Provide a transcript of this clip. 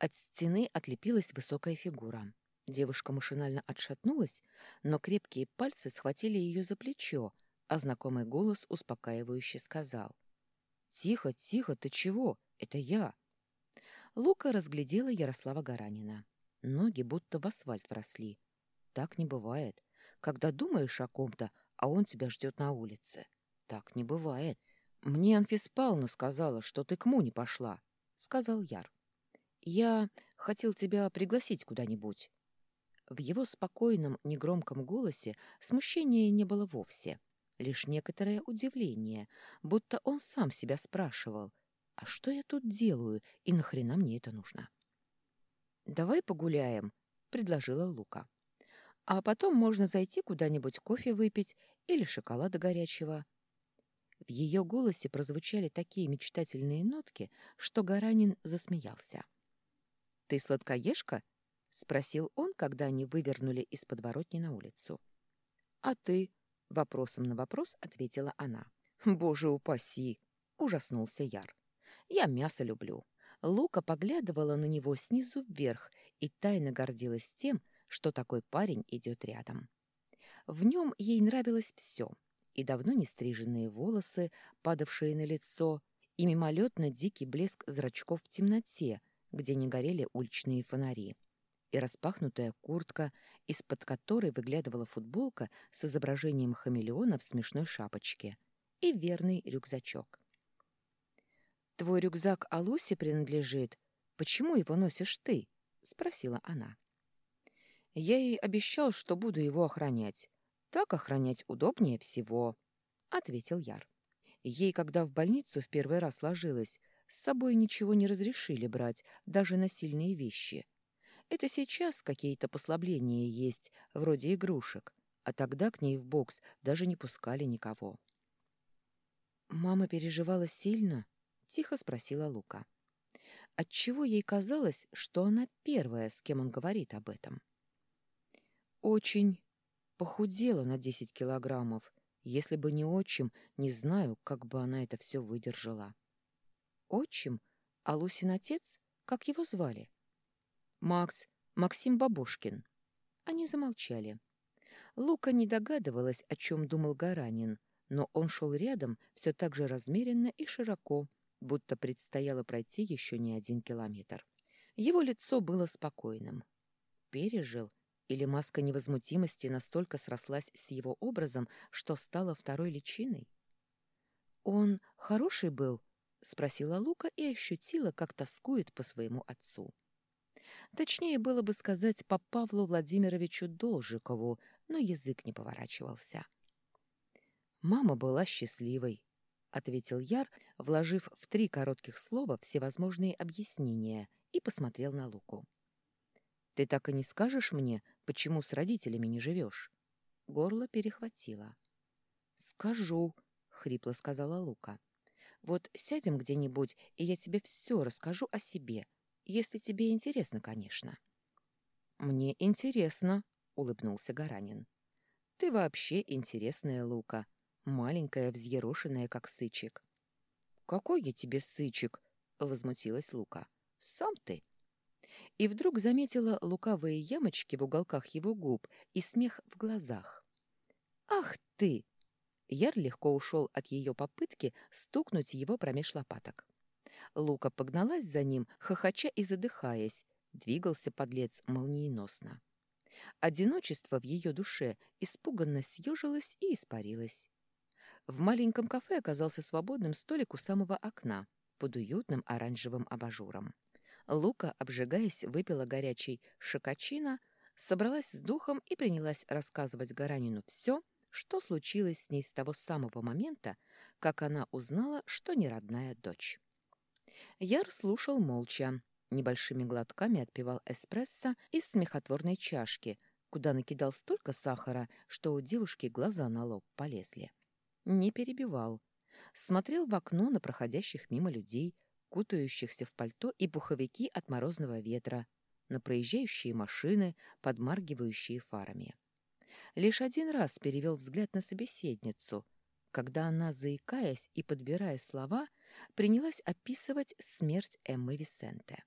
От стены отлепилась высокая фигура. Девушка машинально отшатнулась, но крепкие пальцы схватили ее за плечо, а знакомый голос успокаивающе сказал. «Тихо, тихо, ты чего? Это я!» Лука разглядела Ярослава Гаранина. Ноги будто в асфальт вросли. Так не бывает. Когда думаешь о ком-то, а он тебя ждет на улице. Так не бывает. Мне Анфис Павловна сказала, что ты к Муне пошла, — сказал Яр. Я хотел тебя пригласить куда-нибудь. В его спокойном, негромком голосе смущения не было вовсе. Лишь некоторое удивление, будто он сам себя спрашивал, а что я тут делаю и нахрена мне это нужно? «Давай погуляем», — предложила Лука. «А потом можно зайти куда-нибудь кофе выпить или шоколада горячего». В ее голосе прозвучали такие мечтательные нотки, что Гаранин засмеялся. «Ты сладкоежка?» — спросил он, когда они вывернули из подворотни на улицу. «А ты?» — вопросом на вопрос ответила она. «Боже упаси!» — ужаснулся Яр. «Я мясо люблю». Лука поглядывала на него снизу вверх и тайно гордилась тем, что такой парень идет рядом. В нем ей нравилось все — и давно не стриженные волосы, падавшие на лицо, и мимолетно дикий блеск зрачков в темноте, где не горели уличные фонари, и распахнутая куртка, из-под которой выглядывала футболка с изображением хамелеона в смешной шапочке, и верный рюкзачок. «Твой рюкзак Алусе принадлежит. Почему его носишь ты?» — спросила она. «Я ей обещал, что буду его охранять. Так охранять удобнее всего, — ответил Яр. Ей, когда в больницу в первый раз ложилась, с собой ничего не разрешили брать, даже насильные вещи. Это сейчас какие-то послабления есть, вроде игрушек, а тогда к ней в бокс даже не пускали никого. «Мама переживала сильно?» — тихо спросила Лука. Отчего ей казалось, что она первая, с кем он говорит об этом? «Очень», Похудела на десять килограммов. Если бы не отчим, не знаю, как бы она это все выдержала. Отчим? А Лусин отец? Как его звали? Макс, Максим Бабушкин. Они замолчали. Лука не догадывалась, о чем думал Гаранин, но он шел рядом все так же размеренно и широко, будто предстояло пройти еще не один километр. Его лицо было спокойным. Пережил или маска невозмутимости настолько срослась с его образом, что стала второй личиной? «Он хороший был?» — спросила Лука и ощутила, как тоскует по своему отцу. Точнее было бы сказать по Павлу Владимировичу Должикову, но язык не поворачивался. «Мама была счастливой», — ответил Яр, вложив в три коротких слова всевозможные объяснения, и посмотрел на Луку. Ты так и не скажешь мне, почему с родителями не живешь?» Горло перехватило. «Скажу», — хрипло сказала Лука. «Вот сядем где-нибудь, и я тебе все расскажу о себе, если тебе интересно, конечно». «Мне интересно», — улыбнулся Гаранин. «Ты вообще интересная, Лука, маленькая, взъерошенная, как сычик». «Какой я тебе сычик?» — возмутилась Лука. «Сам ты» и вдруг заметила лукавые ямочки в уголках его губ и смех в глазах. «Ах ты!» Яр легко ушел от ее попытки стукнуть его промеж лопаток. Лука погналась за ним, хохоча и задыхаясь. Двигался подлец молниеносно. Одиночество в ее душе испуганно съежилось и испарилось. В маленьком кафе оказался свободным столик у самого окна под уютным оранжевым абажуром. Лука, обжигаясь, выпила горячий шокочино, собралась с духом и принялась рассказывать Гаранину все, что случилось с ней с того самого момента, как она узнала, что не родная дочь. Яр слушал молча, небольшими глотками отпивал эспрессо из смехотворной чашки, куда накидал столько сахара, что у девушки глаза на лоб полезли. Не перебивал. Смотрел в окно на проходящих мимо людей, кутающихся в пальто и пуховики от морозного ветра, на проезжающие машины, подмаргивающие фарами. Лишь один раз перевел взгляд на собеседницу, когда она, заикаясь и подбирая слова, принялась описывать смерть Эммы Висенте.